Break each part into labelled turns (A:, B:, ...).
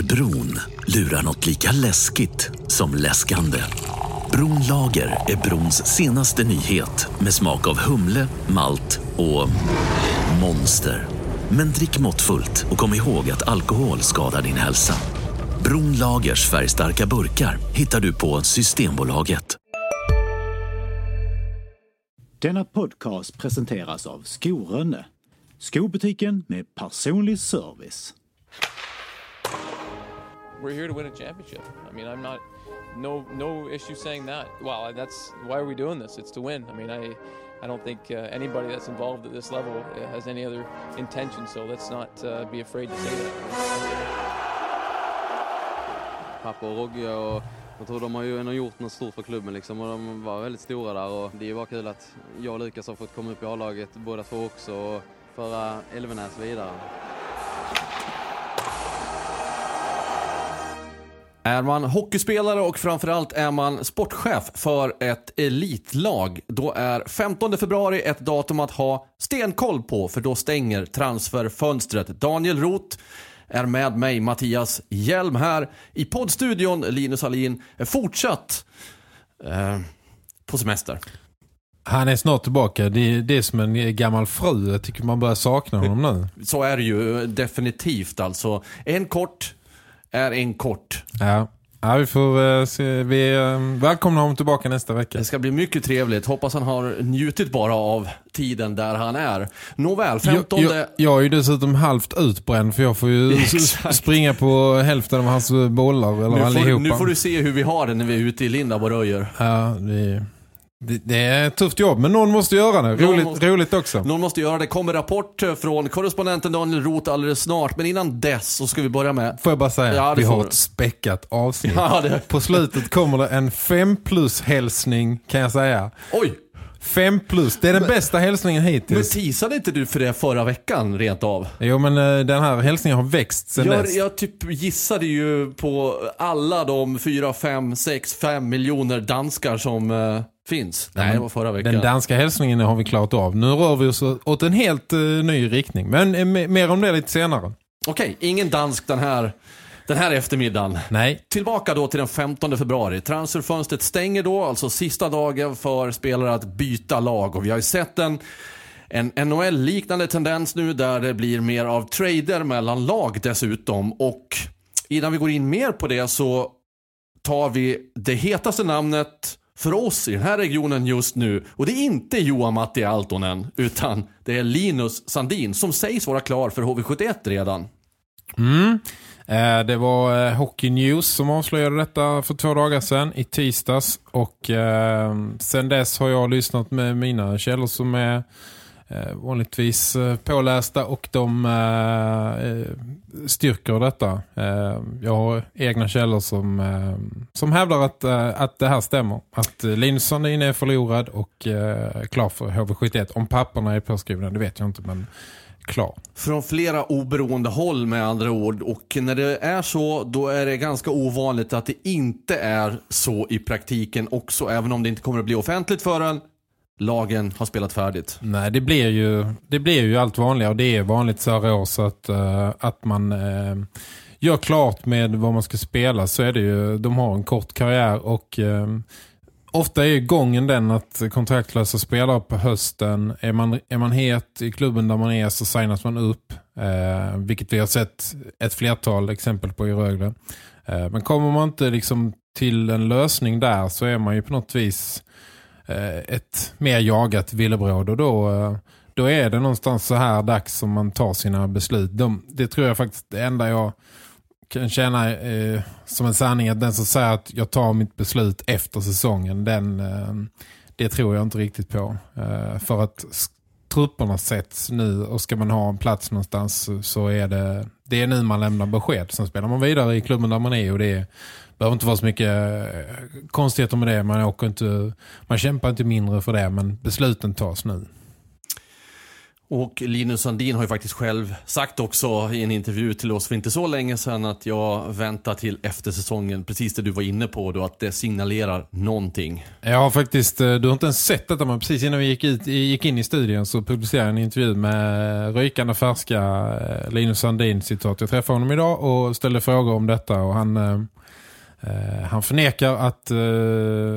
A: Under bron lurar något lika läskigt som läskande. Bronlager är brons senaste nyhet med smak av humle, malt och monster. Men drick måttfullt och kom ihåg att alkohol skadar din hälsa. Bronlagers färgstarka burkar hittar du på Systembolaget.
B: Denna podcast presenteras av Skorönne. Skobutiken med personlig service.
C: We're here to win a championship. I mean, I'm not no no issue saying that. Well, that's why are we doing this? It's to win. I mean, I I don't think uh, anybody that's involved at this level uh, has any other intention. So let's not uh, be afraid to say that.
D: Och jag tror de har ju ändå gjort något stort för klubben liksom och de var väldigt stora där och det är bara kul att jag och Lukas har fått komma upp i A-laget båda två också och föra Elvenäs vidare.
E: Är man hockeyspelare och framförallt är man sportchef för ett elitlag, då är 15 februari ett datum att ha stenkoll på, för då stänger transferfönstret. Daniel Roth är med mig, Mattias Hjelm här i poddstudion. Linus Hallin är fortsatt eh, på semester.
F: Han är snart tillbaka. Det är, det är som en gammal fru. Jag tycker man börjar sakna honom nu.
E: Så är det ju definitivt alltså. En kort är en kort.
F: Ja. Ja, vi får uh, se. Vi uh, välkomnar honom tillbaka nästa vecka.
E: Det ska bli mycket trevligt. Hoppas han har njutit bara av tiden där han är. Nåväl, 15...
F: Jag, jag, jag är ju dessutom halvt utbränd för jag får ju springa på hälften av hans bollar. Eller
E: nu,
F: allihopa.
E: får, nu får du se hur vi har det när vi är ute i Lindab och röjer.
F: Ja, det det, det, är ett tufft jobb, men någon måste göra det. Roligt, måste, roligt också.
E: Någon måste göra det. kommer rapport från korrespondenten Daniel Roth alldeles snart. Men innan dess så ska vi börja med...
F: Får jag bara säga, ja, vi har ett späckat avsnitt. Ja, det... På slutet kommer det en 5 plus hälsning kan jag säga.
E: Oj!
F: 5 plus, det är den men, bästa hälsningen hittills.
E: Men teasade inte du för det förra veckan rent av?
F: Jo men uh, den här hälsningen har växt sen
E: jag,
F: dess.
E: Jag typ gissade ju på alla de 4, 5, 6, 5 miljoner danskar som uh, finns. Nej, det var förra veckan.
F: Den danska hälsningen har vi klart av. Nu rör vi oss åt en helt uh, ny riktning. Men uh, mer om det lite senare.
E: Okej, okay, ingen dansk den här, den här eftermiddagen.
F: Nej.
E: Tillbaka då till den 15 februari. Transferfönstret stänger då, alltså sista dagen för spelare att byta lag. Och vi har ju sett en en NHL-liknande tendens nu där det blir mer av trader mellan lag dessutom. Och innan vi går in mer på det så tar vi det hetaste namnet för oss i den här regionen just nu. Och det är inte Johan Matti Altonen, utan det är Linus Sandin som sägs vara klar för HV71 redan.
F: Mm. Eh, det var eh, Hockey News som avslöjade detta för två dagar sedan i tisdags. Och eh, dess har jag lyssnat med mina källor som är eh, vanligtvis eh, pålästa och de eh, eh, styrker detta. Eh, jag har egna källor som, eh, som hävdar att, eh, att det här stämmer. Att Linus Sandin är förlorad och eh, klar för HV71. Om papperna är påskrivna, det vet jag inte men klar.
E: Från flera oberoende håll med andra ord. Och när det är så, då är det ganska ovanligt att det inte är så i praktiken också. Även om det inte kommer att bli offentligt förrän lagen har spelat färdigt.
F: Nej, det blir ju, det blir ju allt vanligare och det är vanligt så här års så att, uh, att man uh, gör klart med vad man ska spela så är det ju, de har en kort karriär och uh, ofta är gången den att kontraktlösa spelare på hösten, är man, är man het i klubben där man är så signas man upp, vilket vi har sett ett flertal exempel på i Rögle. men kommer man inte liksom till en lösning där så är man ju på något vis Eh, Eh, ett mer jagat villebråd och då, eh, då är det någonstans så här dags som man tar sina beslut. De, det tror jag faktiskt det enda jag kan känna eh, som en sanning att den som säger att jag tar mitt beslut efter säsongen, den, eh, det tror jag inte riktigt på. Eh, för att trupperna sätts nu och ska man ha en plats någonstans så är det, det är nu man lämnar besked. Sen spelar man vidare i klubben där man är och det är behöver inte vara så mycket eh, konstigheter med det. Man, åker inte, man kämpar inte mindre för det, men besluten tas nu.
E: Och Linus Sandin har ju faktiskt själv sagt också i en intervju till oss för inte så länge sedan att jag väntar till efter säsongen, precis det du var inne på då, att det signalerar någonting.
F: Jag har faktiskt, eh, du har inte ens sett detta men precis innan vi gick, ut, gick in i studion så publicerade jag en intervju med rykande färska eh, Linus Sandin citat. Jag träffade honom idag och ställde frågor om detta och han, eh, han förnekar att,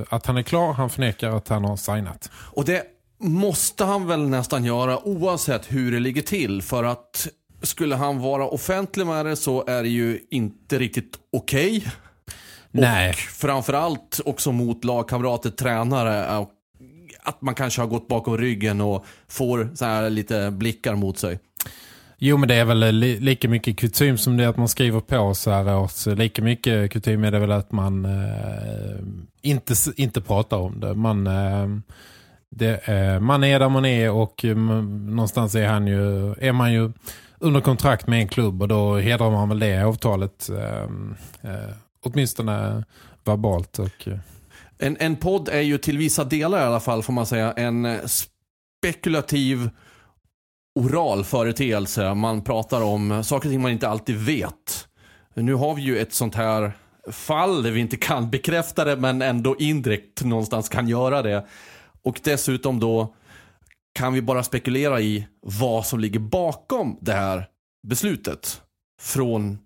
F: att han är klar, han förnekar att han har signat.
E: Och det måste han väl nästan göra oavsett hur det ligger till. För att skulle han vara offentlig med det så är det ju inte riktigt okej. Okay.
F: Nej.
E: Och framförallt också mot lagkamrater, tränare. Att man kanske har gått bakom ryggen och får så här lite blickar mot sig.
F: Jo men det är väl li lika mycket kutym som det att man skriver på så här års. Lika mycket kutym är det väl att man eh, inte, inte pratar om det. Man... Eh, det, eh, man är där man är och eh, någonstans är, han ju, är man ju under kontrakt med en klubb och då hedrar man väl det avtalet eh, eh, åtminstone verbalt. Och, eh.
E: en, en podd är ju till vissa delar i alla fall får man säga en spekulativ oral företeelse. Man pratar om saker och ting man inte alltid vet. Nu har vi ju ett sånt här fall där vi inte kan bekräfta det men ändå indirekt någonstans kan göra det. Och dessutom då kan vi bara spekulera i vad som ligger bakom det här beslutet. Från,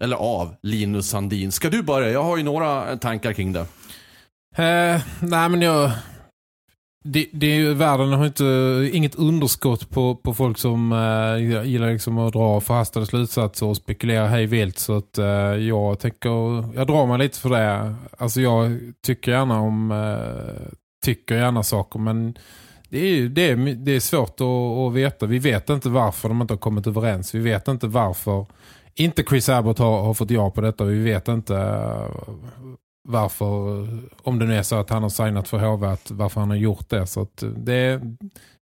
E: eller av, Linus Sandin. Ska du börja? Jag har ju några tankar kring det.
F: Eh, nej men jag... Det, det är ju, världen har inte inget underskott på, på folk som äh, gillar liksom att dra förhastade slutsatser och spekulera hej vilt så att äh, jag tänker, jag drar mig lite för det. Alltså jag tycker gärna om äh, tycker gärna saker men det är, det är, det är svårt att, att, veta. Vi vet inte varför de inte har kommit överens. Vi vet inte varför inte Chris Abbott har, har fått ja på detta. Vi vet inte varför, om det nu är så att han har signat för HV, att varför han har gjort det. Så att det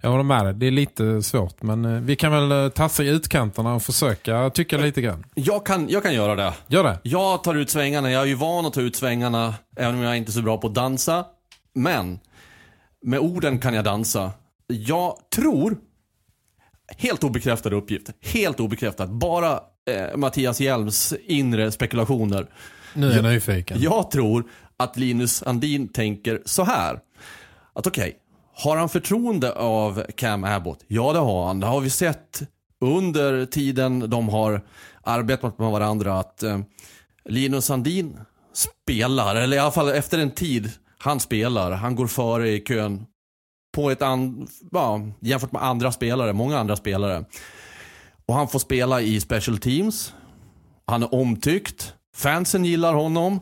F: jag håller med dig, det är lite svårt. Men uh, vi kan väl uh, tassa i utkanterna och försöka tycka lite grann.
E: Jag kan, jag kan göra det.
F: Gör det.
E: Jag tar ut svängarna. Jag är ju van att ta ut svängarna, även om jag inte är så bra på att dansa. Men med orden kan jag dansa. Jag tror, helt obekräftad uppgift, helt obekräftat, bara eh, Mattias Hjelms inre spekulationer.
F: Nu är jag nyfiken.
E: Jag tror att Linus Andin tänker så här. Att okej, okay, har han förtroende av Cam Abbott? Ja det har han. Det har vi sett under tiden de har arbetat med varandra att eh, Linus Andin spelar, eller i alla fall efter en tid han spelar, han går före i kön på ett an, ja, jämfört med andra spelare, många andra spelare. Och han får spela i special teams. Han är omtyckt. Fansen gillar honom.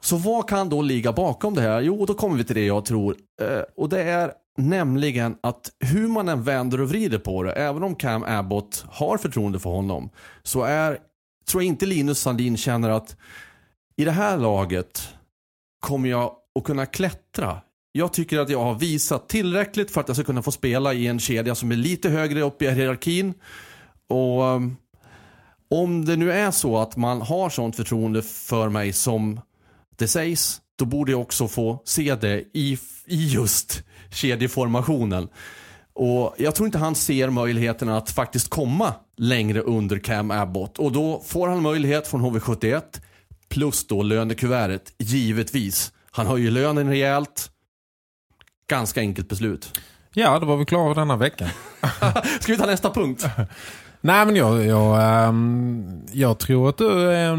E: Så vad kan då ligga bakom det här? Jo, då kommer vi till det jag tror. Eh, och det är nämligen att hur man än vänder och vrider på det, även om Cam Abbott har förtroende för honom, så är, tror jag inte Linus Sandin känner att i det här laget kommer jag att kunna klättra. Jag tycker att jag har visat tillräckligt för att jag ska kunna få spela i en kedja som är lite högre upp i hierarkin. Och ehm, om det nu är så att man har sånt förtroende för mig som det sägs, då borde jag också få se det i, i just kedjeformationen. Och jag tror inte han ser möjligheten att faktiskt komma längre under Cam Abbott. Och då får han möjlighet från HV71 plus då lönekuvertet, givetvis. Han höjer lönen rejält. Ganska enkelt beslut.
F: Ja, då var vi klara denna veckan.
E: Ska vi ta nästa punkt?
F: Nej, men jag, jag, ehm, jag tror att du är,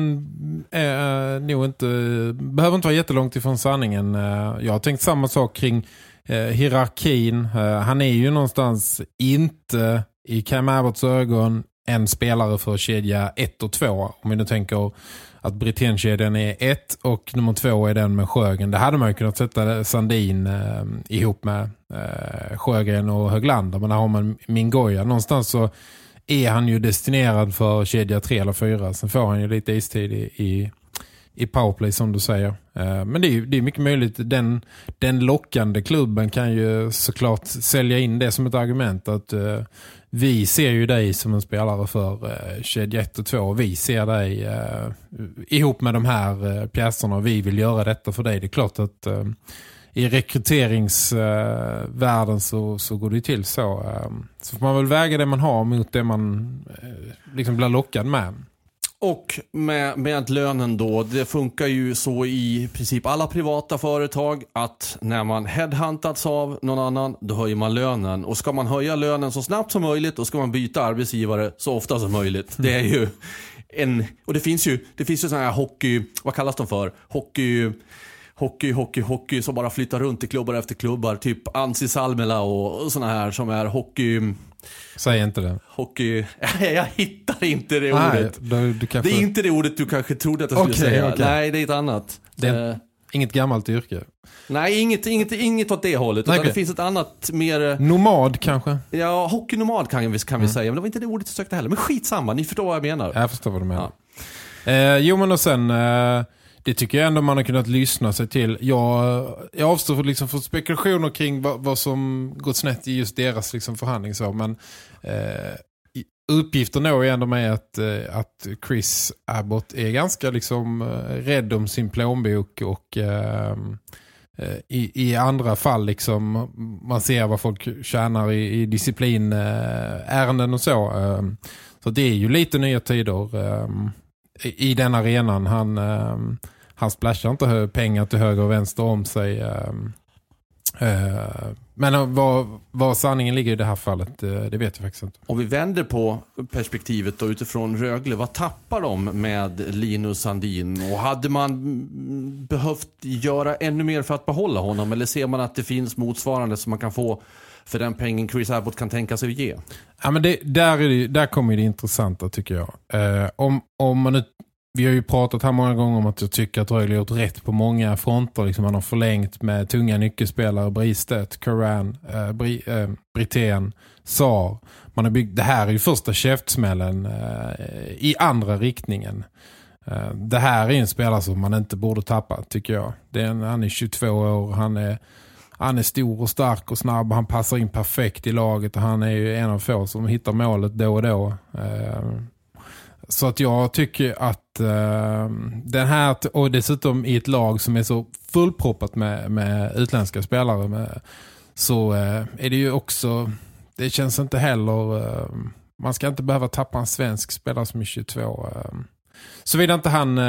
F: är eh, nog inte, behöver inte vara jättelångt ifrån sanningen. Eh, jag har tänkt samma sak kring uh, hierarkin. Han är ju någonstans inte i Cam Abbotts ögon en spelare för kedja 1 och 2. Om vi nu tänker att Britannkedjan är ett och nummer två är den med Sjögren. Det hade man ju kunnat sätta Sandin eh, ihop med eh, Sjögren och Höglander. Men där har man Mingoya. Någonstans så är han ju destinerad för kedja 3 eller 4, Sen får han ju lite istid i, i, i powerplay som du säger. Eh, men det är, det är mycket möjligt. Den, den lockande klubben kan ju såklart sälja in det som ett argument att eh, vi ser ju dig som en spelare för eh, kedja 1 och 2. Vi ser dig ihop med de här pjäserna och vi vill göra detta för dig. Det är klart att i rekryteringsvärlden så, så går det till så. Eh, så får man väl väga det man har mot det man eh, liksom blir lockad med.
E: Och med, med lönen då, det funkar ju så i princip alla privata företag att när man headhuntats av någon annan, då höjer man lönen. Och ska man höja lönen så snabbt som möjligt, då ska man byta arbetsgivare så ofta som möjligt. Det är ju en, och det finns ju, det finns ju sådana här hockey, vad kallas de för? Hockey hockey, hockey, hockey som bara flyttar runt i klubbar efter klubbar. Typ Ansi Salmela och sådana här som är hockey...
F: Säg inte det.
E: Hockey... jag hittar inte det
F: Nej,
E: ordet.
F: du, du kan
E: Det är inte det ordet du kanske trodde att jag skulle
F: Okej,
E: säga.
F: okej.
E: Nej, det är ett annat.
F: Det är
E: Eh,
F: inget gammalt yrke.
E: nej, inget, inget, inget åt det hållet.
F: Nej,
E: Utan det finns ett annat mer...
F: Nomad kanske?
E: Ja, hockeynomad kan vi, kan
F: Mm.
E: vi säga. Men det var inte det ordet jag sökte heller. Men skitsamma, ni förstår vad jag menar.
F: Jag förstår vad du menar. Eh, jo men och sen, eh, det tycker jag ändå man har kunnat lyssna sig till. Jag, jag avstår för, liksom, för spekulationer kring vad, vad som gått snett i just deras liksom, förhandling. Så, men eh, uppgifter når ju ändå med att, eh, att Chris Abbott är ganska liksom, eh, rädd om sin plånbok och eh, eh i, i andra fall liksom man ser vad folk tjänar i, i disciplinärenden och så. Eh, så det är ju lite nya tider eh, i, den arenan. Han, eh, han splashar inte pengar till höger och vänster om sig. Ehm, eh, men eh, var vad, vad sanningen ligger i det här fallet, eh, det vet jag faktiskt inte.
E: Om vi vänder på perspektivet då utifrån Rögle, vad tappar de med Linus Sandin? Och hade man mm, behövt göra ännu mer för att behålla honom? Eller ser man att det finns motsvarande som man kan få för den pengen Chris Abbott kan tänka sig att ge?
F: Ja, men det, där, är det, där kommer det intressanta tycker jag. Eh, om, om man nu, vi har ju pratat här många gånger om att jag tycker att Rögle har gjort rätt på många fronter. Liksom man har förlängt med tunga nyckelspelare, Bristedt, Karan, eh, Bri, eh, Brithén, Sar. Man har byggt, det här är ju första käftsmällen eh, i andra riktningen. Eh, det här är en spelare som man inte borde tappa tycker jag. Det är en, han är 22 år, han är han är stor och stark och snabb. Han passar in perfekt i laget och han är ju en av få som hittar målet då och då. Eh, Så att jag tycker att eh, den här, och dessutom i ett lag som är så fullproppat med, med utländska spelare med, så eh, är det ju också, det känns inte heller, eh, man ska inte behöva tappa en svensk spelare som är 22. Såvida inte han eh,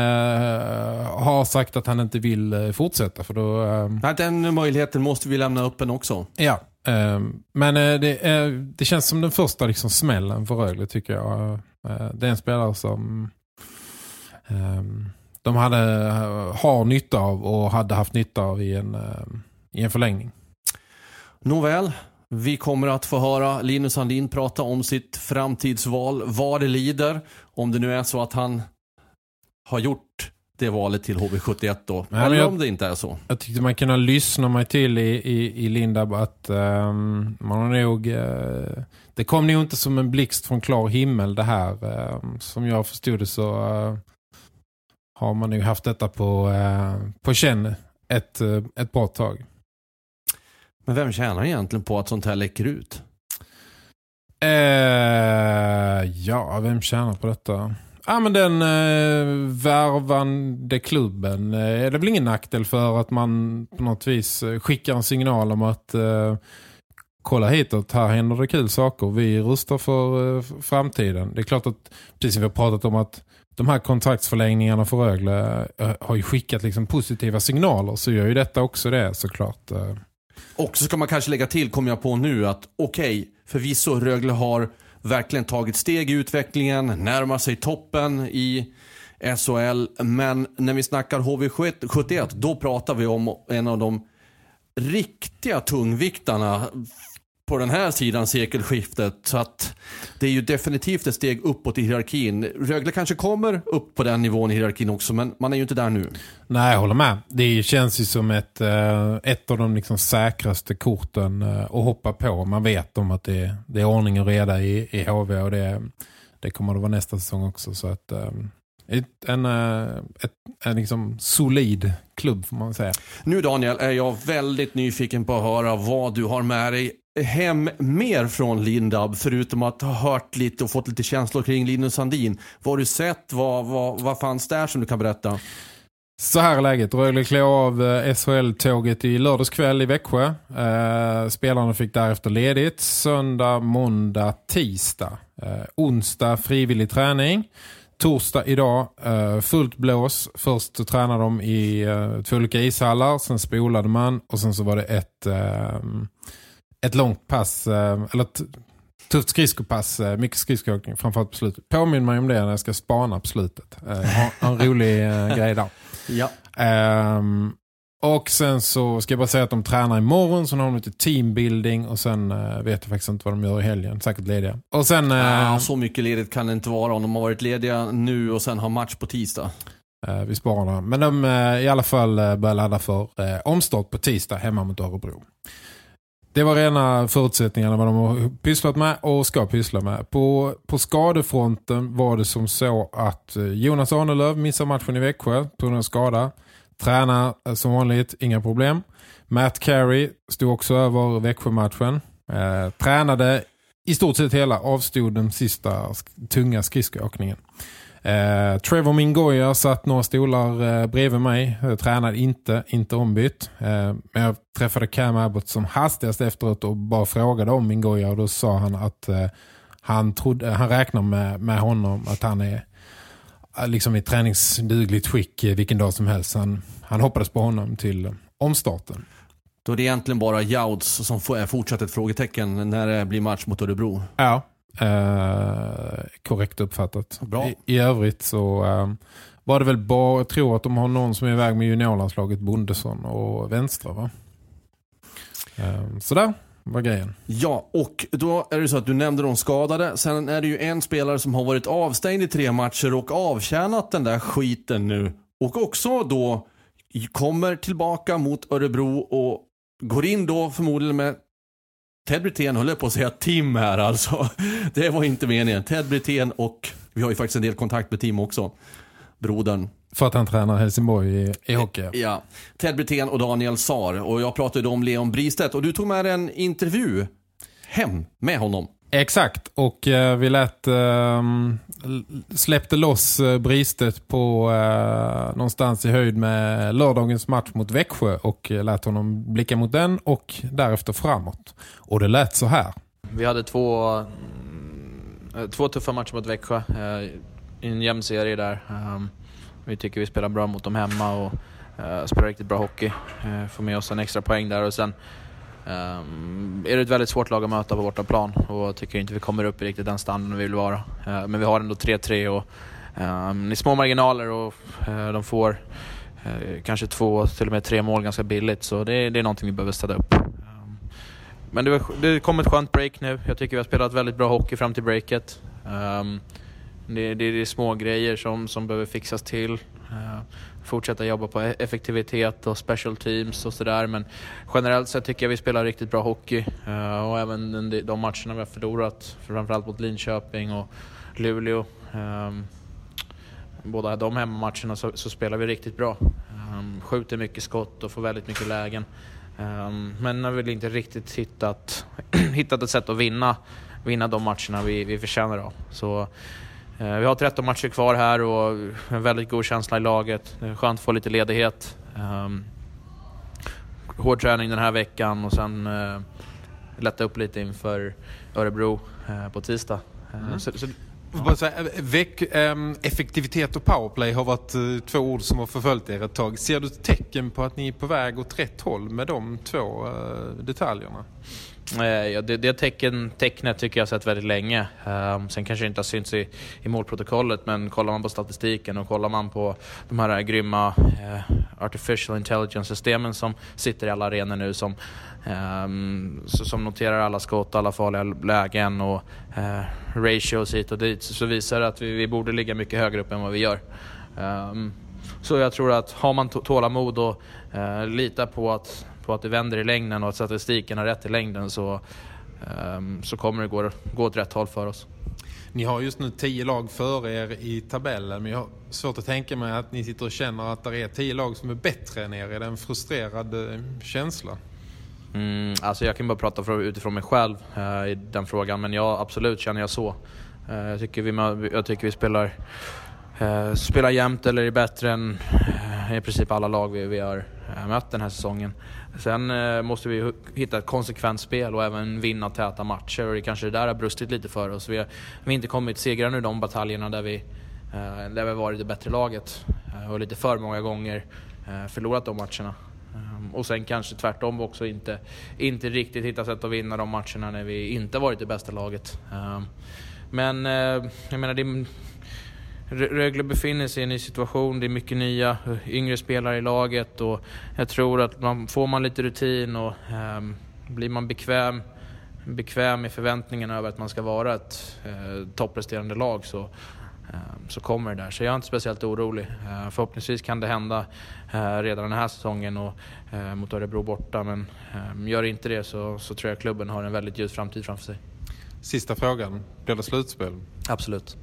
F: har sagt att han inte vill eh, fortsätta för då... Eh,
E: Den möjligheten måste vi lämna öppen också.
F: Ja, ehm, men eh, det, eh, det känns som den första liksom smällen för Rögle tycker jag. Eh, det är en spelare som ehm, de hade, har nytta av och hade haft nytta av i en, i en förlängning.
E: Nåväl, vi kommer att få höra Linus Sandin prata om sitt framtidsval, vad det lider. Om det nu är så att han har gjort det valet till HV71 då.
F: men
E: Eller
F: jag-
E: om det inte är så.
F: Jag tyckte man kunde lyssna mig till i, i, i Lindab att ehm, man har nog... eh, det kom nog inte som en blixt från klar himmel det här. ehm, som jag förstod det så eh, har man nog haft detta på, uh, på känn ett, eh, ett bra tag.
E: Men vem tjänar egentligen på att sånt här läcker ut?
F: Eh, ja, vem tjänar på detta? Ja, men den eh, värvande klubben. Eh, är det väl ingen nackdel för att man på något vis eh, skickar en signal om att eh, kolla hitåt, här händer det kul saker. Vi rustar för eh, framtiden. Det är klart att, precis som vi har pratat om att de här kontraktsförlängningarna för Rögle eh, har ju skickat liksom positiva signaler så gör ju detta också det såklart. Eh.
E: Och så ska man kanske lägga till, kommer jag på nu, att okej, förvisso Rögle har verkligen tagit steg i utvecklingen, närmar sig toppen i SHL, men när vi snackar HV71, då pratar vi om en av de riktiga tungviktarna på den här sidan sekelskiftet. Så att det är ju definitivt ett steg uppåt i hierarkin. Rögle kanske kommer upp på den nivån i hierarkin också, men man är ju inte där nu.
F: Nej, jag håller med. Det känns ju som ett, eh, ett av de liksom säkraste korten eh, att hoppa på. Man vet om att det, det är ordning och reda i, i HV och det, det kommer det vara nästa säsong också. Så att, eh, ett, en, ett, en liksom solid klubb får man säga.
E: Nu Daniel är jag väldigt nyfiken på att höra vad du har med dig hem mer från Lindab förutom att ha hört lite och fått lite känslor kring Linus Sandin. Vad har du sett? Vad, vad, vad fanns där som du kan berätta?
F: Så här är läget. Rögle klev av eh, SHL-tåget i lördagskväll i Växjö. Eh, spelarna fick därefter ledigt. Söndag, måndag, tisdag. Eh, onsdag frivillig träning. Torsdag idag eh, fullt blås. Först tränade de i eh, två olika ishallar. Sen spolade man. Och sen så var det ett, eh, ett långt pass. Eh, eller ett tufft skridskopass. Eh, mycket skridskoåkning framförallt på slutet. Påminner mig om det när jag ska spana på slutet. Eh, ha en rolig grej där.
E: Ja.
F: Ehm, och sen så ska jag bara säga att de tränar imorgon. Så har de lite teambuilding. Och sen uh, vet jag faktiskt inte vad de gör i helgen. Säkert lediga. Och sen... Uh,
E: ah, så mycket ledigt kan det inte vara om de har varit lediga nu och sen har match på tisdag.
F: Uh, vi sparar dem. Men de i alla fall börjar ladda för omstart på tisdag hemma mot Örebro. Det var rena förutsättningarna vad de har pysslat med och ska pyssla med. På, på skadefronten var det som så att eh, Jonas Arnelöv missar matchen i Växjö på grund av skada. Tränar eh, som vanligt, inga problem. Matt Carey stod också över Växjö-matchen. Eh, tränade i stort sett hela, avstod den sista tunga skridskoåkningen. Eh, Trevor Mingoya satt några stolar eh, bredvid mig. Jag tränade inte, inte ombytt. Eh, men jag träffade Cam Abbott som hastigast efteråt och bara frågade om Mingoya. Och då sa han att eh, han, trodde, han räknar med, med honom att han är liksom i träningsdugligt skick vilken dag som helst. Han, han hoppades på honom till omstarten.
E: Då är det egentligen bara Jouds som är fortsatt ett frågetecken när det blir match mot Örebro.
F: Ja, eh, korrekt uppfattat.
E: Bra.
F: I, I, övrigt så eh, var det väl bara, jag tror att de har någon som är iväg med juniorlandslaget Bondesson och Vänstra va? Eh, sådär var grejen.
E: Ja, och då är det så att du nämnde de skadade. Sen är det ju en spelare som har varit avstängd i tre matcher och avtjänat den där skiten nu. Och också då kommer tillbaka mot Örebro och går in då förmodligen med Ted Brithén höll jag på att säga Tim här alltså. Det var inte meningen. Ted Brithén och vi har ju faktiskt en del kontakt med Tim också. Brodern.
F: För att han tränar Helsingborg i, i hockey.
E: Ja. Ted Brithén och Daniel Sar. Och jag pratade om Leon Bristedt. Och du tog med en intervju hem med honom.
F: Exakt, och eh, vi lät, eh, släppte loss eh, Bristet på eh, någonstans i höjd med lördagens match mot Växjö och eh, lät honom blicka mot den och därefter framåt. Och det lät så här.
G: Vi hade två, eh, två tuffa matcher mot Växjö eh, i en jämn serie där. Ehm, vi tycker vi spelar bra mot dem hemma och eh, spelar riktigt bra hockey. Eh, får med oss en extra poäng där och sen um, är det ett väldigt svårt lag att möta på bortaplan och tycker inte vi kommer upp i riktigt den standarden vi vill vara. Uh, men vi har ändå 3-3 och um, det är små marginaler och uh, de får uh, kanske två, till och med tre mål ganska billigt så det, det är någonting vi behöver städa upp. Um, men det, det kom ett skönt break nu. Jag tycker vi har spelat väldigt bra hockey fram till breaket. Um, det, det, det är små grejer som, som behöver fixas till. Fortsätta jobba på e- effektivitet och special teams och sådär. Men generellt sett tycker jag vi spelar riktigt bra hockey. Uh, och även de, de matcherna vi har förlorat, framförallt mot Linköping och Luleå. Um, båda de hemmamatcherna så, så spelar vi riktigt bra. Um, skjuter mycket skott och får väldigt mycket lägen. Um, men har väl inte riktigt hittat, hittat ett sätt att vinna, vinna de matcherna vi, vi förtjänar av. Så vi har 13 matcher kvar här och en väldigt god känsla i laget. Det är skönt att få lite ledighet. Um, hård träning den här veckan och sen uh, lätta upp lite inför Örebro uh, på tisdag.
F: Mm. Så, så, ja. säga, veck, um, effektivitet och powerplay har varit två ord som har förföljt er ett tag. Ser du tecken på att ni är på väg åt rätt håll med de två detaljerna?
G: Eh, ja, det, det tecken, tecknet tycker jag har sett väldigt länge. Um, sen kanske det inte har synts i, i målprotokollet, men kollar man på statistiken och kollar man på de här eh, grymma uh, artificial intelligence-systemen som sitter i alla arenor nu som, um, som noterar alla skott, alla farliga lägen och uh, ratios hit och dit, så visar det att vi, vi borde ligga mycket högre upp än vad vi gör. Um, så jag tror att har man tålamod och uh, litar på att på att det vänder i längden och att statistiken har rätt i längden så, um, så kommer det gå, gå åt rätt håll för oss.
F: Ni har just nu tio lag före er i tabellen men jag har svårt att tänka mig att ni sitter och känner att det är tio lag som är bättre än er. Är det en frustrerad eh, känsla?
G: Mm, alltså jag kan bara prata utifrån mig själv uh, i den frågan men ja, absolut känner jag så. Uh, jag, tycker vi, jag tycker vi spelar, uh, spelar jämnt eller är bättre än i princip alla lag vi, vi har eh, Eh, mött den här säsongen. Sen eh, måste vi hitta ett konsekvent spel och även vinna täta matcher och det kanske det där har brustit lite för oss. Vi har, vi har inte kommit segrande ur de bataljerna där vi, eh, där vi varit det bättre laget eh, och lite för många gånger eh, förlorat de matcherna. Och sen kanske tvärtom också inte, inte riktigt hitta sätt att vinna de matcherna när vi inte varit det bästa laget. Men jag menar, det Rögle befinner sig i en ny situation, det är mycket nya yngre spelare i laget och jag tror att man, får man lite rutin och um, blir man bekväm, bekväm i förväntningarna över att man ska vara ett uh, toppresterande lag så, uh, så kommer det där. Så jag är inte speciellt orolig. Uh, förhoppningsvis kan det hända uh, redan den här säsongen och, mot Örebro borta men ehm, gör inte det så, så tror jag klubben har en väldigt ljus framtid framför sig.
F: Sista frågan, blir det slutspel?
G: Absolut.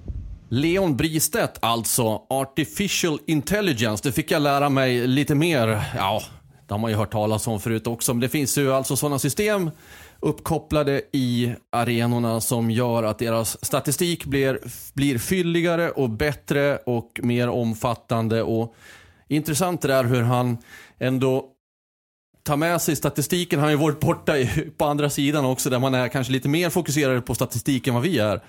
E: Leon Bristedt alltså, Artificial Intelligence. Det fick jag lära mig lite mer. Ja, det har man ju hört talas om förut också. Men det finns ju alltså sådana system uppkopplade i arenorna som gör att deras statistik blir, blir fylligare och bättre och mer omfattande. Och intressant det är hur han ändå tar med sig statistiken. Han har ju varit borta på andra sidan också där man är kanske lite mer fokuserad på statistiken än vad vi är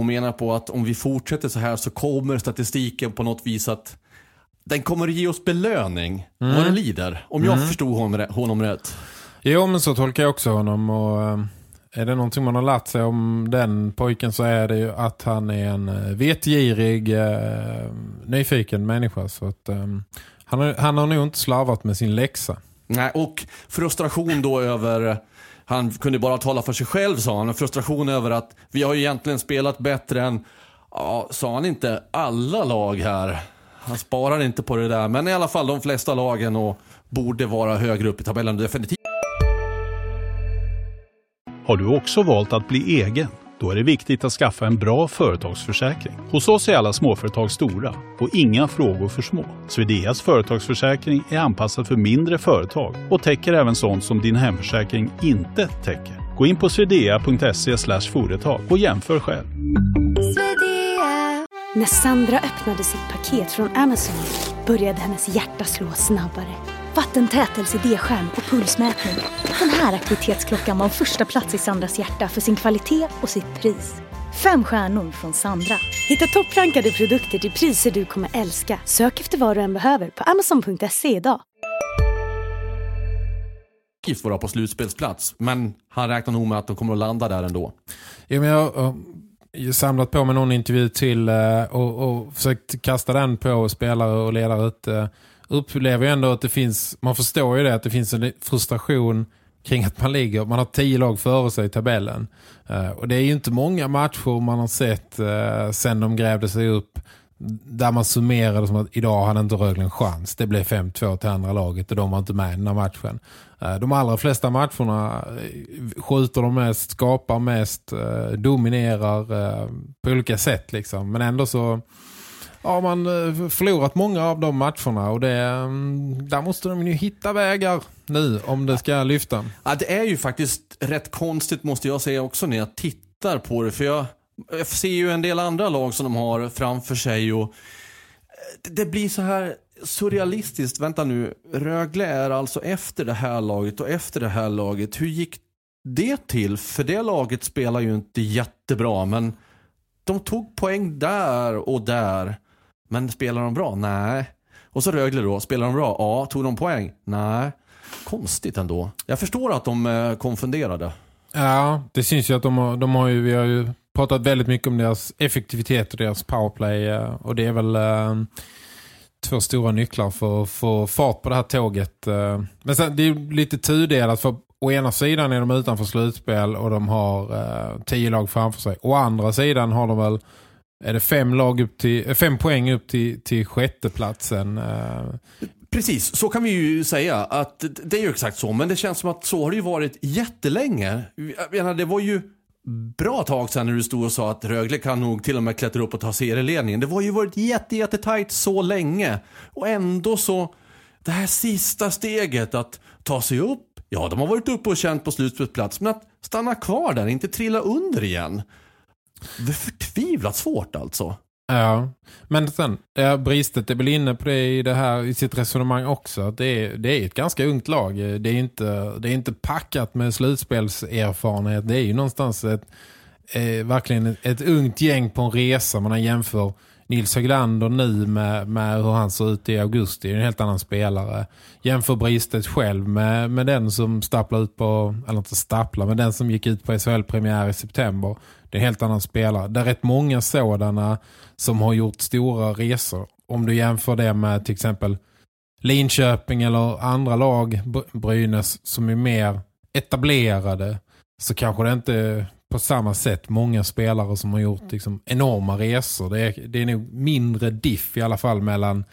E: och menar på att om vi fortsätter så här så kommer statistiken på något vis att den kommer att ge oss belöning mm. vad det lider. Om jag mm. förstod honom, honom rätt.
F: Jo, men så tolkar jag också honom och eh, är det någonting man har lärt sig om den pojken så är det ju att han är en eh, vetgirig, eh, nyfiken människa. Så att, um, han, har, han har nog inte slavat med sin läxa.
E: Nej, och frustration då över han kunde bara tala för sig själv sa han. En frustration över att vi har ju egentligen spelat bättre än, ja, sa han inte alla lag här. Han sparar inte på det där, men i alla fall de flesta lagen och borde vara högre upp i tabellen definitivt.
B: Har du också valt att bli egen? Då är det viktigt att skaffa en bra företagsförsäkring. Hos oss är alla småföretag stora och inga frågor för små. Swedeas företagsförsäkring är anpassad för mindre företag och täcker även sånt som din hemförsäkring inte täcker. Gå in på swedea.se företag och jämför själv.
H: När Sandra öppnade sitt paket från Amazon började hennes hjärta slå snabbare. Vattentät LCD-skärm och pulsmätning. Den här aktivitetsklockan var första plats i Sandras hjärta för sin kvalitet och sitt pris. Fem stjärnor från Sandra. Hitta topprankade produkter till priser du kommer älska. Sök efter vad du än behöver på amazon.se idag.
E: Gift vara på slutspelsplats, men han räknar nog med att de kommer att landa där ändå.
F: Ja, men jag har samlat på mig någon intervju till eh, och, och försökt kasta den på spelare och ledare ute upplever ju ändå att det finns, man förstår ju det att det finns en frustration kring att man ligger, man har tio lag före sig i tabellen. Uh, och det är ju inte många matcher man har sett uh, sen de grävde sig upp där man summerade som att idag hade inte Rögle en chans. Det blev 5-2 till andra laget och de var inte med i den här matchen. Eh, de allra flesta matcherna skjuter de mest, skapar mest, dominerar på olika sätt liksom. Men ändå så har man eh, förlorat många av de matcherna och det, mm, där måste de ju hitta vägar nu om det ska lyfta.
E: Ja, det är ju faktiskt rätt konstigt måste jag säga också när jag tittar på det för jag, jag ser ju en del andra lag som de har framför sig och eh, det blir så här surrealistiskt. Vänta nu, Rögle är alltså efter det här laget och efter det här laget. Hur gick det till? För det laget spelar ju inte jättebra men de tog poäng där och där. Men spelar de bra? Nej. Och så Rögle då, spelar de bra? Ja. Tog de poäng? Nej. Konstigt ändå. Jag förstår att de eh, konfunderade.
F: Ja, det syns ju att de har, de har ju, vi har ju pratat väldigt mycket om deras effektivitet och deras powerplay. Eh, och det är väl eh, två stora nycklar för att få fart på det här tåget. Eh. Men sen, det är lite tudelat för å ena sidan är de utanför slutspel och de har eh, tio lag framför sig. Å andra sidan har de väl är det fem, lag upp till, eh, fem poäng upp till, till sjätteplatsen. Eh,
E: Precis, så kan vi ju säga att det är ju exakt så. Men det känns som att så har det ju varit jättelänge. Jag menar, det var ju bra tag sedan när du stod och sa att Rögle kan nog till och med klättra upp och ta serieledningen. Det var ju varit jätte, jättetajt så länge. Och ändå så, det här sista steget att ta sig upp. Ja, de har varit uppe och känt på slutspelsplats. Men att stanna kvar där, inte trilla under igen. Det är förtvivlat svårt alltså.
F: Ja, men sen, ja, Bristet är väl inne på det i, det här, i sitt resonemang också. Att det, är, det är ett ganska ungt lag. Det är inte, det är inte packat med slutspelserfarenhet. Det är ju någonstans ett, eh, verkligen ett, ett ungt gäng på en resa. Man jämför Nils Höglander nu med, med hur han ser ut i augusti. Det är en helt annan spelare. Jämför Bristet själv med, med den som stapplar ut på, eller inte stapplar, men den som gick ut på SHL-premiär i september. Det är en helt annan spelare. Det är rätt många sådana som har gjort stora resor. Om du jämför det med till exempel Linköping eller andra lag, Brynäs, som är mer etablerade så kanske det inte på samma sätt många spelare som har gjort liksom, enorma resor. Det är, det är nog mindre diff i alla fall mellan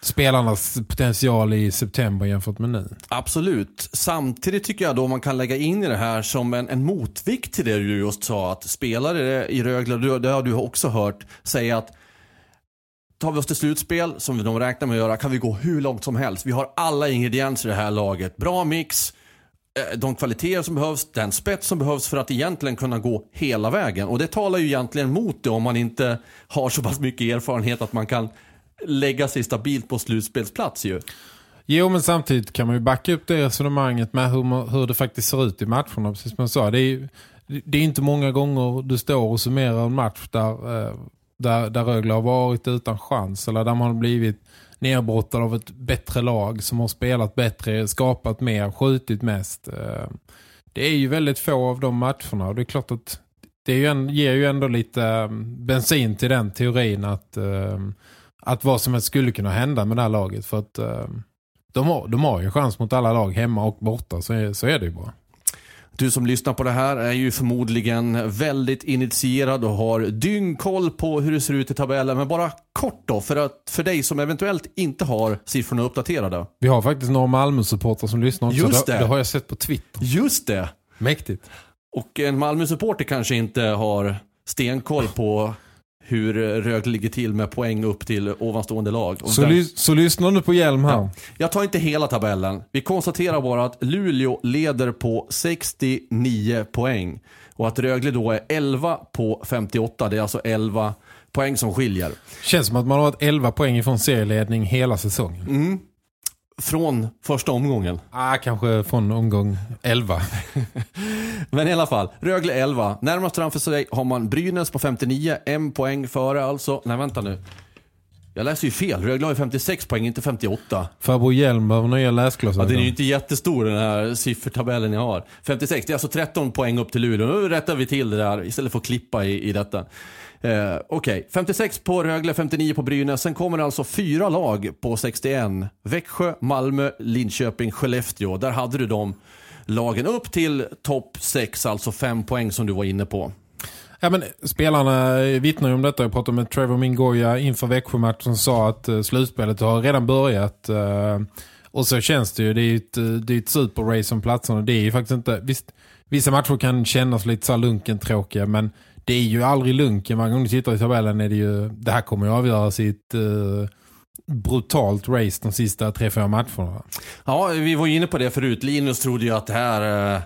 F: spelarnas potential i september jämfört med nu.
E: Absolut. Samtidigt tycker jag då man kan lägga in i det här som en, en motvikt till det du just sa. Att spelare i Rögle, det har du också hört, säga att tar vi oss till slutspel, som de räknar med att göra, kan vi gå hur långt som helst. Vi har alla ingredienser i det här laget. Bra mix, Eh, de kvaliteter som behövs, den spets som behövs för att egentligen kunna gå hela vägen. Och det talar ju egentligen mot det om man inte har så pass mycket erfarenhet att man kan lägga sig stabilt på slutspelsplats ju.
F: Jo, men samtidigt kan man ju backa upp det resonemanget med hur, man, hur det faktiskt ser ut i matcherna. Precis som jag sa, det är, det är inte många gånger du står och summerar en match där, eh, där, där Rögle har varit utan chans. Eller där man har blivit nerbrottad av ett bättre lag som har spelat bättre, skapat mer, skjutit mest. Eh, det är ju väldigt få av de matcherna och det är klart att det ju en, ger ju ändå lite mm, bensin till den teorin att eh, att vad som helst skulle kunna hända med det här laget. För att eh, de, har, de har ju chans mot alla lag hemma och borta. Så är, så är det ju bara.
E: Du som lyssnar på det här är ju förmodligen väldigt initierad och har dyngkoll på hur det ser ut i tabellen. Men bara kort då, för, att, för dig som eventuellt inte har siffrorna uppdaterade.
F: Vi har faktiskt några Malmö-supportrar som lyssnar också.
E: Just det.
F: det. Det har jag sett på Twitter.
E: Just det.
F: Mäktigt.
E: Och en Malmö-supporter kanske inte har stenkoll på hur Rögle ligger till med poäng upp till ovanstående lag.
F: Så, där... så lyssna nu på Hjelm här. Ja.
E: Jag tar inte hela tabellen. Vi konstaterar bara att Luleå leder på 69 poäng. Och att Rögle då är 11 på 58. Det är alltså 11 poäng som skiljer.
F: Känns som att man har varit 11 poäng ifrån serieledning hela säsongen.
E: Mm. Från första omgången?
F: Ah, kanske från omgång 11.
E: Men i alla fall, Rögle 11. Närmast framför sig har man Brynäs på 59, en poäng före alltså. Nej, vänta nu. Jag läser ju fel. Rögle har ju 56 poäng, inte 58.
F: Farbror Hjelm behöver nya läsglasögon.
E: Ja, den är ju inte jättestor den här siffertabellen jag har. 56, det är alltså 13 poäng upp till Luleå. Nu rättar vi till det där istället för att klippa i, i detta. Eh, Okej, okay. 56 på Rögle, 59 på Brynäs. Sen kommer det alltså fyra lag på 61. Växjö, Malmö, Linköping, Skellefteå. Där hade du de lagen upp till topp 6, alltså fem poäng som du var inne på.
F: Ja, men spelarna eh, vittnar ju om detta. Jag pratade med Trevor Mingoya inför Växjö-matchen som sa att eh, slutspelet har redan börjat. Eh, och så känns det ju. Det är ett, det är ett superrace om platserna. Det är ju faktiskt inte... Visst, vissa matcher kan kännas lite så lunken tråkiga men det är ju aldrig lunken. Varje gång du tittar i tabellen är det ju... Det här kommer ju avgöras i ett uh, brutalt race de sista tre, fyra matcherna.
E: Ja, vi var inne på det förut. Linus trodde ju att det här... Uh,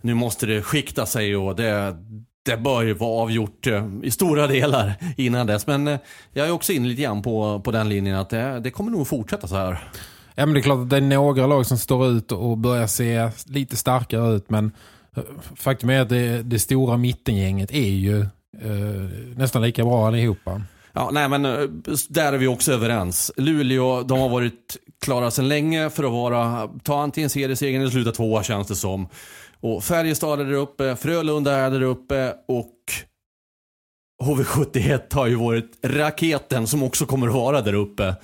E: nu måste det skikta sig och det... Det bör ju vara avgjort uh, i stora delar innan dess. Men jag är också inne lite grann på, på den linjen att det, det kommer nog fortsätta så här.
F: Ja, men det är klart att det är några lag som står ut och börjar se lite starkare ut. Men Faktum är att det, det stora mittengänget är ju eh, nästan lika bra allihopa.
E: Ja, nej men eh, där är vi också överens. Luleå, de har varit klara sedan länge för att vara, ta antingen seriesegern eller sluta tvåa känns det som. Och Färjestad är där uppe, Frölunda är där uppe och HV71 har ju varit raketen som också kommer att vara där uppe.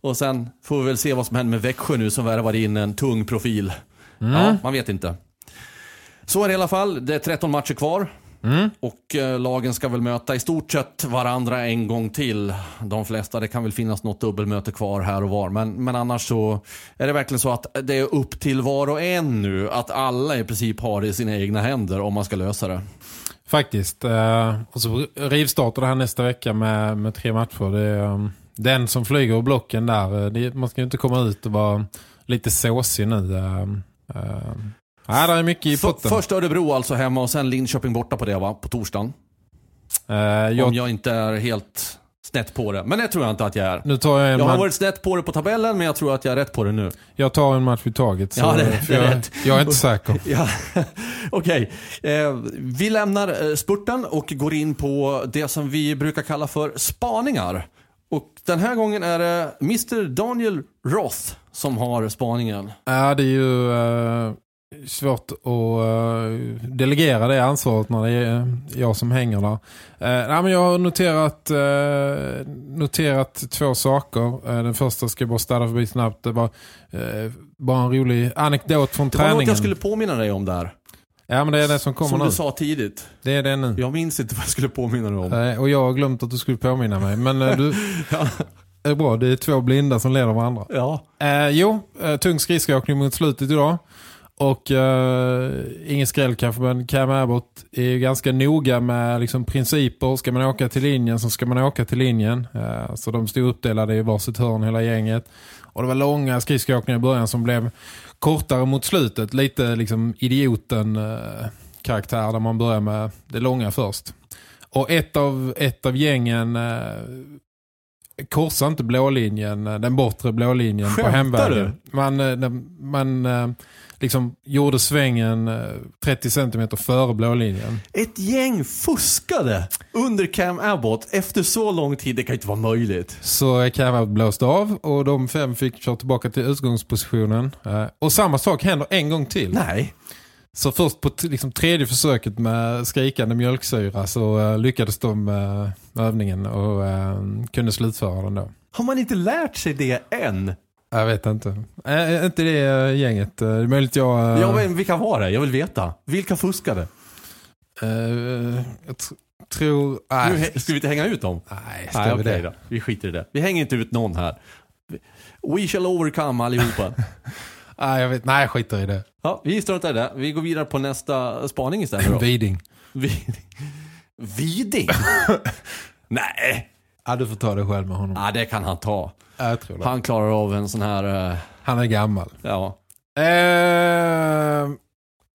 E: Och sen får vi väl se vad som händer med Växjö nu som värvar in en tung profil. Mm. Ja, man vet inte. Så är det i alla fall. Det är 13 matcher kvar. Mm. Och eh, lagen ska väl möta i stort sett varandra en gång till. De flesta, det kan väl finnas något dubbelmöte kvar här och var. Men, men annars så är det verkligen så att det är upp till var och en nu. Att alla i princip har det i sina egna händer om man ska lösa det.
F: Faktiskt. Eh, och så rivstartar det här nästa vecka med, med tre matcher. Det är, um, den som flyger och blocken där. Eh, det, man ska ju inte komma ut och vara lite såsig nu. Um, um, Ja, det är mycket i potten.
E: Först Örebro alltså hemma och sen Linköping borta på det va? På torsdagen. Uh, jag... Om jag inte är helt snett på det. Men det tror jag inte att jag är.
F: Nu tar jag en
E: Jag har varit snett på det på tabellen, men jag tror att jag är rätt på det nu.
F: jag tar en match i taget. Så
E: Ja, det- det är
F: jag,
E: rätt.
F: jag är inte säker.
E: Ja, okej. Eh, vi lämnar eh, spurten och går in på det som vi brukar kalla för spaningar. Och den här gången är det Mr Daniel Roth som har spaningen.
F: Ja, det är ju eh, svårt att eh, delegera det ansvaret när det är jag som hänger där. Nej, men jag har noterat, eh, noterat två saker. Eh, den första ska jag bara ställa förbi snabbt. Det var eh, bara en rolig anekdot från
E: Det var något
F: träningen.
E: jag skulle påminna dig om där.
F: Ja, men det är det som kommer
E: Som
F: nu.
E: du sa tidigt.
F: Det är det nu.
E: Jag minns inte vad jag skulle påminna dig om.
F: Eh, och jag har glömt att du skulle påminna mig. Men eh, du,
E: Ja.
F: det är bra. Det är två blinda som leder varandra.
E: Ja.
F: Eh, jo, eh, tung skridskoåkning mot slutet idag. Och eh, ingen skräll kanske, men Cam Abbott är ju ganska noga med liksom, principer. Ska man åka till linjen så ska man åka till linjen. Eh, så de stod uppdelade i varsitt hörn hela gänget. Och det var långa skridskoåkningar i början som blev kortare mot slutet. Lite liksom idioten eh, karaktär där man börjar med det långa först. Och ett av, ett av gängen korsar inte blålinjen, den bortre blålinjen på
E: Skämtar
F: hemvägen. Man, eh, den- man eh, liksom gjorde svängen eh, 30 cm före blålinjen.
E: Ett gäng fuskade under Cam Abbott efter så lång tid. Det kan inte vara möjligt.
F: Så Cavard blåste av och de fem fick köra tillbaka till utgångspositionen. Eh, Och samma sak händer en gång till.
E: Nej.
F: Så först på liksom, tredje försöket med skrikande mjölksyra så eh, lyckades de med övningen och eh, kunde slutföra den då.
E: Har man inte lärt sig det än?
F: Jag vet inte. Äh, inte det gänget. Det är möjligt jag...
E: Ja, men vilka var det? Jag vill veta. Vilka fuskade?
F: eh, jag tr- tror... Nej,
E: Nu, ska vi inte hänga ut dem?
F: nej ska
E: Nej,
F: vi
E: okej
F: det?
E: då. Vi skiter i det. Vi hänger inte ut någon här. We shall overcome allihopa.
F: Nej, jag vet, nej, jag skiter i det.
E: ja, vi struntar i det. Vi går vidare på nästa spaning istället.
F: Viding.
E: Vi- Viding? Nej,
F: Ja, du får ta det själv med honom.
E: ah, det kan han ta.
F: Ja, jag tror det.
E: Han klarar av en sån här, eh,
F: Han är gammal.
E: ja.
F: Eh,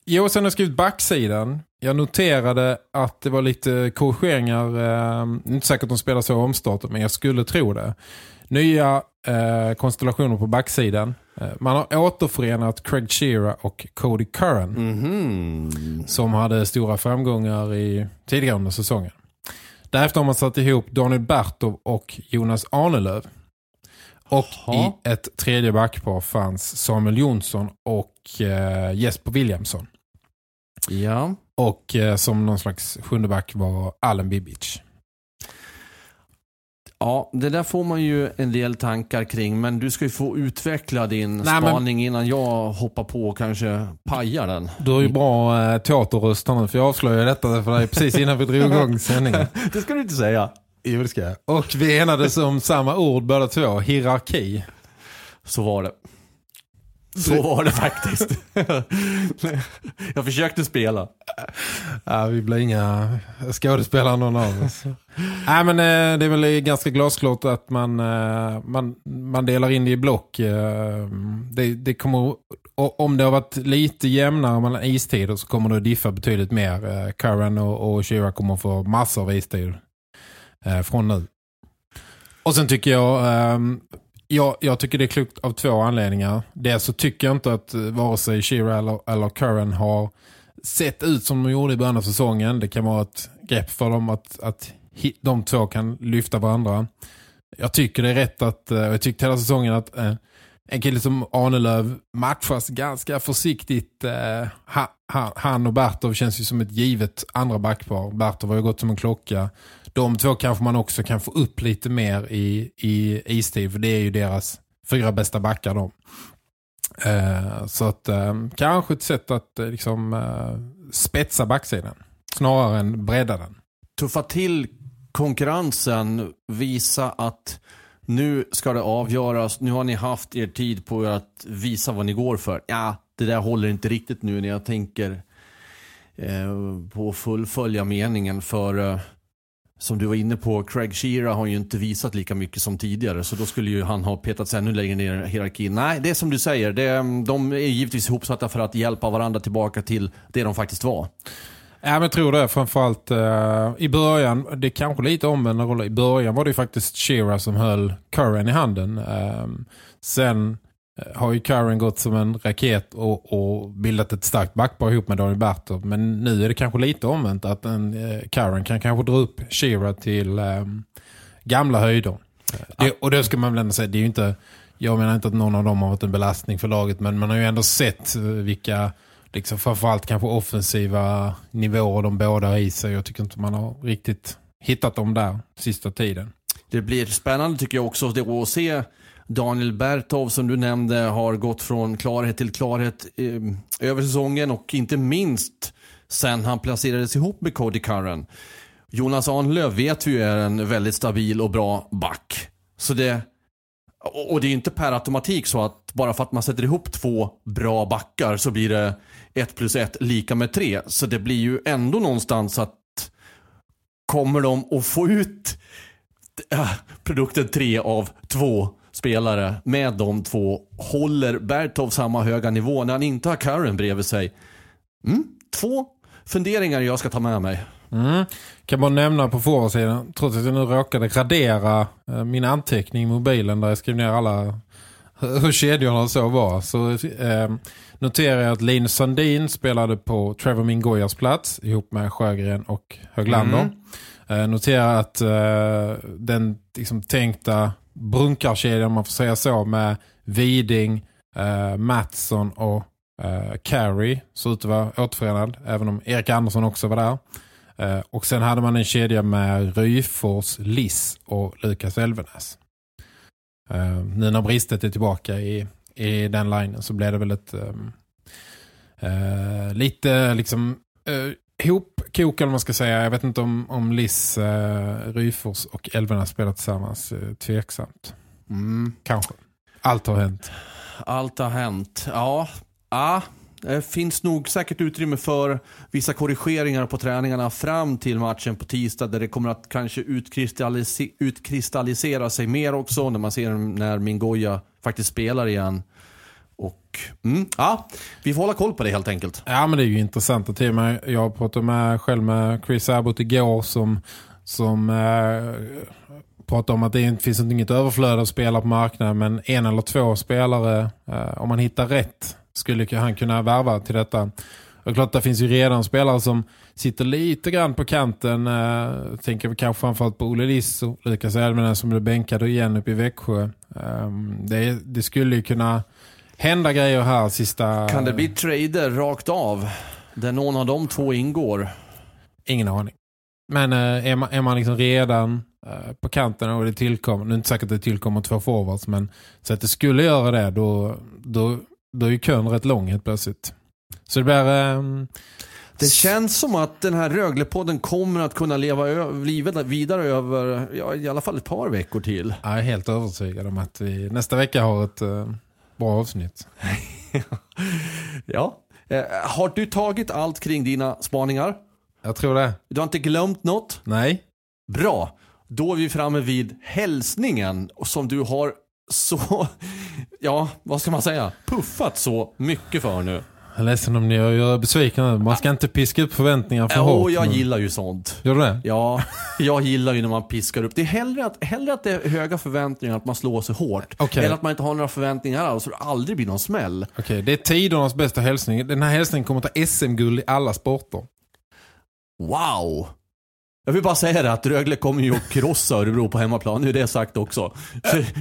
F: jo, sen har jag skrivit backsidan. Jag noterade att det var lite korrigeringar. Eh, inte säkert att de spelar så omstartat, men jag skulle tro det. Nya eh, konstellationer på backsidan. Eh, man har återförenat Craig Shearer och Cody Curran.
E: Mhm.
F: som hade stora framgångar i tidigare under säsongen. Därefter har man satt ihop Daniel Bertov och Jonas Arnelöv. Och
E: Jaha.
F: i ett tredje backpar fanns Samuel Jonsson och eh, Jesper Williamson.
E: Ja.
F: Och eh, som någon slags sjunde back var Allen Bibic.
E: Ja, det där får man ju en del tankar kring, men du ska ju få utveckla din
F: Nej, men-
E: spaning innan jag hoppar på och kanske pajar den.
F: Du har ju bra eh, teaterröst nu, för jag avslöjade detta för dig precis innan vi drog igång sändningen.
E: Det ska du inte säga.
F: Jo, det ska jag. Och vi enades om samma ord båda två, hierarki.
E: Så var det. Så var det faktiskt. jag försökte spela.
F: Ja, vi blir inga skådespelare någon av oss. Nej, men eh, det är väl ganska glasklart att man, eh, man, man delar in det i block. Eh, det, det kommer, om det har varit lite jämnare mellan istider så kommer det att diffa betydligt mer. Eh, Curran och, och Shira kommer att få massor av istid från nu. Och sen tycker jag, ehm, jag, jag tycker det är klokt av två anledningar. Dels så tycker jag inte att eh, vare sig Shira eller, eller Curran har sett ut som de gjorde i början av säsongen. Det kan vara ett grepp för dem att, att de två kan lyfta varandra. Jag tycker det är rätt att, eh, och jag tyckte hela säsongen att eh, en kille som Arnelöv matchas ganska försiktigt. Eh, ha, ha, han och Bertov känns ju som ett givet andra backpar. Bertov har ju gått som en klocka. De två kanske man också kan få upp lite mer i, i istid. För det är ju deras fyra bästa backar de. Eh, så att eh, kanske ett sätt att eh, liksom eh, spetsa backsidan. Snarare än bredda den.
E: Tuffa till konkurrensen. Visa att nu ska det avgöras. Nu har ni haft er tid på att visa vad ni går för. Ja, det där håller inte riktigt nu när jag tänker eh, på att fullfölja meningen. För eh, som du var inne på, Craig Shearer har ju inte visat lika mycket som tidigare. Så då skulle ju han ha petats ännu längre ner i hierarkin. Nej, det är som du säger. Det, mm, de är givetvis ihopsatta för att hjälpa varandra tillbaka till det de faktiskt var.
F: Ja, men jag tror det. Framförallt eh, i början, det är kanske lite omvända roller. I början var det ju faktiskt Shearer som höll Curran i handen. Eh, sen Eh, har ju Curran gått som en raket och, och bildat ett starkt backpar ihop med Daniel Bartov. Men nu är det kanske lite omvänt att en eh, Curran kan kanske dra upp Shira till eh, gamla höjder. Eh, det, och det ska man väl ändå säga, det är ju inte... Jag menar inte att någon av dem har varit en belastning för laget, men man har ju ändå sett eh, vilka liksom framförallt kanske offensiva nivåer de båda har i sig. Jag tycker inte man har riktigt hittat dem där sista tiden.
E: Det blir spännande tycker jag också att se Daniel Bertov som du nämnde har gått från klarhet till klarhet eh, över säsongen och inte minst sen han placerades ihop med Cody Curran. Jonas Ahnlöv vet vi är en väldigt stabil och bra back. Så det, och det är inte per automatik så att bara för att man sätter ihop två bra backar så blir det 1 plus 1 lika med 3. Så det blir ju ändå någonstans att kommer de att få ut eh, produkten 3 av 2 spelare med de två. Håller Bertov samma höga nivå när han inte har Karen bredvid sig? Mm, två funderingar jag ska ta med mig.
F: Mm. Kan bara nämna på forwardsidan, trots att jag nu råkade radera eh, min anteckning i mobilen där jag skrev ner alla hur kedjorna så var. Så eh, noterar jag att Linus Sandin spelade på Trevor Mingoyas plats ihop med Sjögren och Höglander. Mm. Eh, noterar att eh, den liksom, tänkta brunkarkedjan, om man får säga så, med Viding, eh, Mattsson och eh, Carey så ut att vara återförenad, även om Erik Andersson också var där. Eh, och sen hade man en kedja med Ryfors, Liss och Lukas Elvenäs. Uh, nu när Bristet är tillbaka i, i den linjen så blev det väl ett um, uh, lite liksom uh, hopkok eller man ska säga. Jag vet inte om, om Liss, uh, Ryfors och Elverna spelar tillsammans. Uh, tveksamt. Mm. Kanske. Allt har hänt.
E: Allt har hänt. Ja, ja det finns nog säkert utrymme för vissa korrigeringar på träningarna fram till matchen på tisdag där det kommer att kanske utkristallisera, utkristallisera sig mer också när man ser när Mingoya faktiskt spelar igen. Och mm, ja, vi får hålla koll på det helt enkelt.
F: Ja, men det är ju intressanta teman. Jag pratade med, själv med Chris Abbott igår som, som eh, pratade om att det inte finns inget överflöd av spelare på marknaden men en eller två spelare, eh, om man hittar rätt skulle han kunna värva till detta. Och klart, det finns ju redan spelare som sitter lite grann på kanten. Uh, tänker vi kanske framförallt på Olle Liss och Lukas Elmenen som blev bänkade igen uppe i Växjö. Um, det, det, skulle ju kunna hända grejer här sista...
E: Kan det bli trader rakt av? Där någon av de två ingår?
F: Ingen aning. Men uh, är man, är man liksom redan uh, på kanten och det tillkommer, nu är inte säkert att det tillkommer två forwards, men så att det skulle göra det, då, då då är ju kön rätt lång helt plötsligt. Så det blir... Um...
E: Det känns som att den här Röglepodden kommer att kunna leva livet vidare över ja, i alla fall ett par veckor till.
F: Jag är helt övertygad om att vi nästa vecka har ett uh, bra avsnitt.
E: ja. Eh, har du tagit allt kring dina spaningar?
F: Jag tror det.
E: Du har inte glömt något?
F: Nej.
E: Bra. Då är vi framme vid hälsningen som du har så, ja, vad ska man säga, puffat så mycket för nu.
F: Jag är ledsen om ni gör besvikna nu. Man ska inte piska upp förväntningar för
E: hårt. Jo, jag nu. gillar ju sånt.
F: Gör du det?
E: Ja, jag gillar ju när man piskar upp. Det är hellre att, hellre att det är höga förväntningar att man slår sig hårt. Okay. Eller att man inte har några förväntningar alls så det aldrig blir någon smäll.
F: Okej, okay, det är tidernas bästa hälsning. Den här hälsningen kommer att ta SM-guld i alla sporter.
E: Wow! Jag vill bara säga det att Rögle kommer ju att krossa Örebro på hemmaplan. Nu är det sagt också.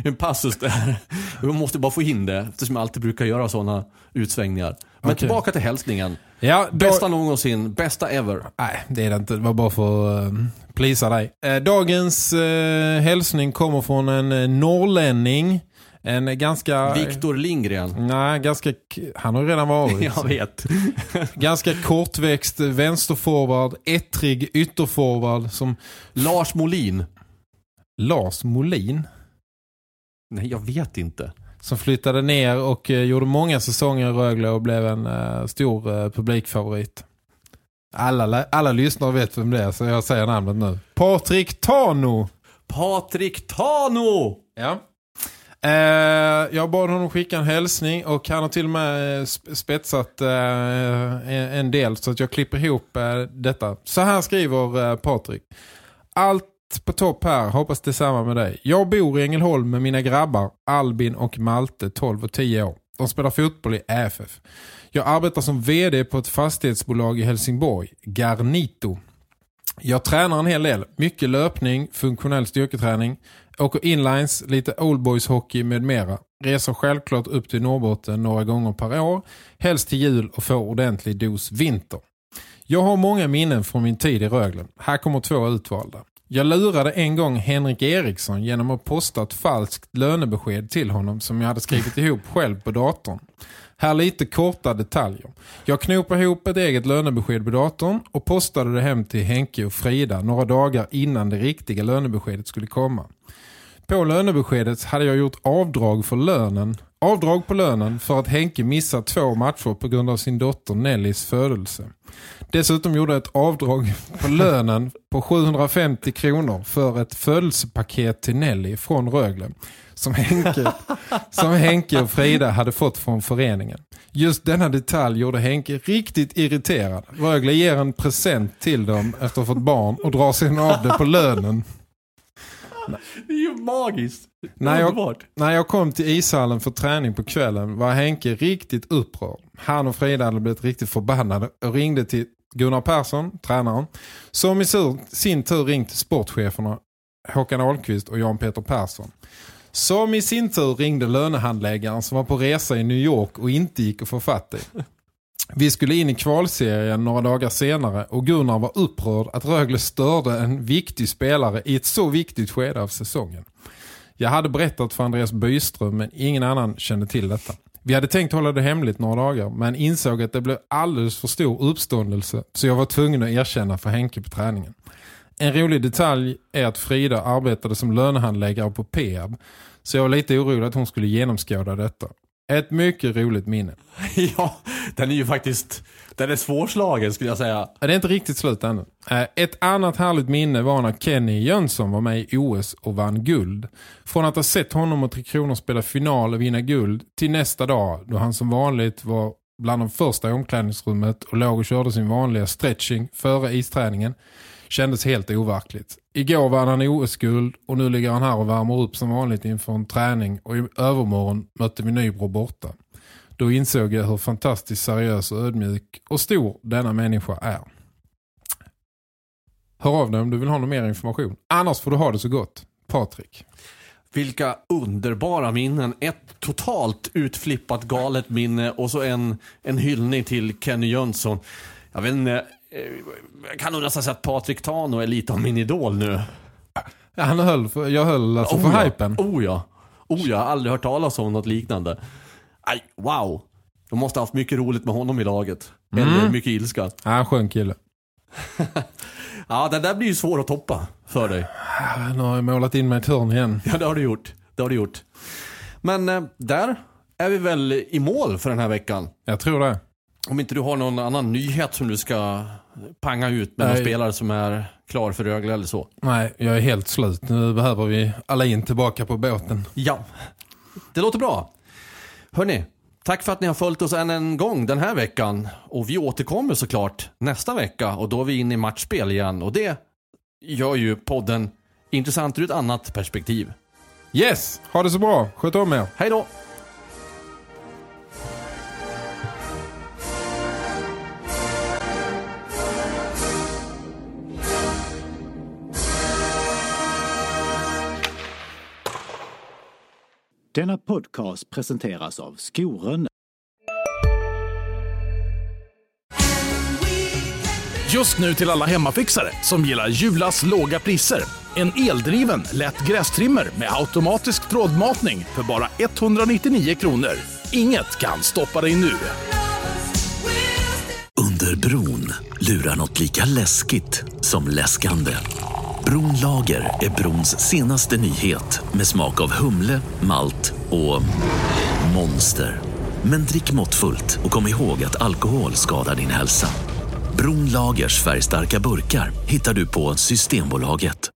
E: En passus där. Vi måste bara få in det eftersom jag alltid brukar göra sådana utsvängningar. Men okay. tillbaka till hälsningen. Ja, då... Bästa någonsin, bästa ever.
F: Nej, det är det inte. Det var bara för att uh, plisa dig. Uh, dagens uh, hälsning kommer från en uh, norrlänning en ganska...
E: Viktor Lindgren.
F: Nej, ganska... Han har redan varit.
E: Jag vet.
F: ganska kortväxt vänsterforward, ettrig ytterforward som...
E: Lars Molin.
F: Lars Molin?
E: Nej, jag vet inte.
F: Som flyttade ner och eh, gjorde många säsonger i Rögle och blev en uh, stor uh, publikfavorit. Alla, alla lyssnare vet vem det är så jag säger namnet nu. Patrik Tano!
E: Patrik Tano!
F: Ja. Eh, jag bad honom skicka en hälsning och han har till och med sp- spetsat en del så att jag klipper ihop detta. Så här skriver Patrik. Allt på topp här, hoppas detsamma med dig. Jag bor i Ängelholm med mina grabbar Albin och Malte, 12 och 10 år. De spelar fotboll i AFF. Jag arbetar som vd på ett fastighetsbolag i Helsingborg, Garnito. Jag tränar en hel del. Mycket löpning, funktionell styrketräning. Åker inlines, lite oldboys hockey med mera. Reser självklart upp till Norrbotten några gånger per år. Helst till jul och får ordentlig dos vinter. Jag har många minnen från min tid i Rögle. Här kommer två utvalda. Jag lurade en gång Henrik Eriksson genom att posta ett falskt lönebesked till honom som jag hade skrivit ihop själv på datorn. Här lite korta detaljer. Jag knopade ihop ett eget lönebesked på datorn och postade det hem till Henke och Frida några dagar innan det riktiga lönebeskedet skulle komma. På lönebeskedet hade jag gjort avdrag för lönen. Avdrag på lönen för att Henke missat två matcher på grund av sin dotter Nellys födelse. Dessutom gjorde ett avdrag på lönen på 750 kronor för ett födelsepaket till Nelly från Rögle som Henke, som Henke och Frida hade fått från föreningen. Just denna detalj gjorde Henke riktigt irriterad. Rögle ger en present till dem efter att ha fått barn och drar sedan av det på lönen.
E: Det är ju magiskt.
F: När jag, när jag kom till ishallen för träning på kvällen var Henke riktigt upprörd. Han och Frida hade blivit riktigt förbannade och ringde till Gunnar Persson, tränaren, som i sin tur ringt till sportcheferna Håkan Ahlqvist och Jan Peter Persson. Som i sin tur ringde lönehandläggaren som var på resa i New York och inte gick att få fatt i. Vi skulle in i kvalserien några dagar senare och Gunnar var upprörd att Rögle störde en viktig spelare i ett så viktigt skede av säsongen. Jag hade berättat för Andreas Byström men ingen annan kände till detta. Vi hade tänkt hålla det hemligt några dagar men insåg att det blev alldeles för stor uppståndelse så jag var tvungen att erkänna för Henke på träningen. En rolig detalj är att Frida arbetade som lönehandläggare på Peab så jag var lite orolig att hon skulle genomskåda detta. Ett mycket roligt minne.
E: Ja, den är ju faktiskt... Den är svårslagen skulle jag säga.
F: Det är inte riktigt slut ännu. Eh, Ett annat härligt minne var när Kenny Jönsson var med i OS och vann guld. Från att ha sett honom och Tre Kronor spela final och vinna guld till nästa dag då han som vanligt var bland de första i omklädningsrummet och låg och körde sin vanliga stretching före isträningen kändes helt overkligt. Igår vann han OS-guld och nu ligger han här och värmer upp som vanligt inför en träning och i övermorgon mötte vi Nybro borta. Då insåg jag hur fantastiskt seriös och ödmjuk och stor denna människa är. Hör av dig om du vill ha någon mer information. Annars får du ha det så gott. Patrik.
E: Vilka underbara minnen. Ett totalt utflippat galet minne och så en, en hyllning till Kenny Jönsson. Jag vet inte, jag kan nog nästan säga att Patrik Tano är lite av min idol nu.
F: Ja, han höll för, jag höll alltså för
E: ja.
F: hypen.
E: Oh ja. Oh ja, jag har aldrig hört talas om något liknande. Aj, wow. De måste ha haft mycket roligt med honom i laget. Eller mycket ilska.
F: Ja, skön kille.
E: Ja, det där blir ju svårt att toppa för dig.
F: Nu har jag målat in mig i ett hörn igen.
E: Ja, det har du gjort. Det har du gjort. Men eh, där är vi väl i mål för den här veckan.
F: Jag tror det.
E: Om inte du har någon annan nyhet som du ska panga ut med någon spelare som är klar för Rögle eller så.
F: Nej, jag är helt slut. Nu behöver vi alla in tillbaka på båten.
E: Ja, det låter bra. Hörni, tack för att ni har följt oss än en gång den här veckan. Och vi återkommer såklart nästa vecka och då är vi inne i matchspel igen. Och det gör ju podden intressant ur ett annat perspektiv.
F: Yes, ha det så bra. Sköt om er.
E: Hej då!
I: Denna podcast presenteras av Skoren
J: Just nu till alla hemmafixare som gillar Julas låga priser. En eldriven, lätt grästrimmer med automatisk trådmatning för bara 199 kronor. Inget kan stoppa dig nu.
A: Under bron lurar något lika läskigt som läskande. Bronlager är brons senaste nyhet med smak av humle, malt och monster. Men drick måttfullt och kom ihåg att alkohol skadar din hälsa. Bronlagers färgstarka burkar hittar du på Systembolaget.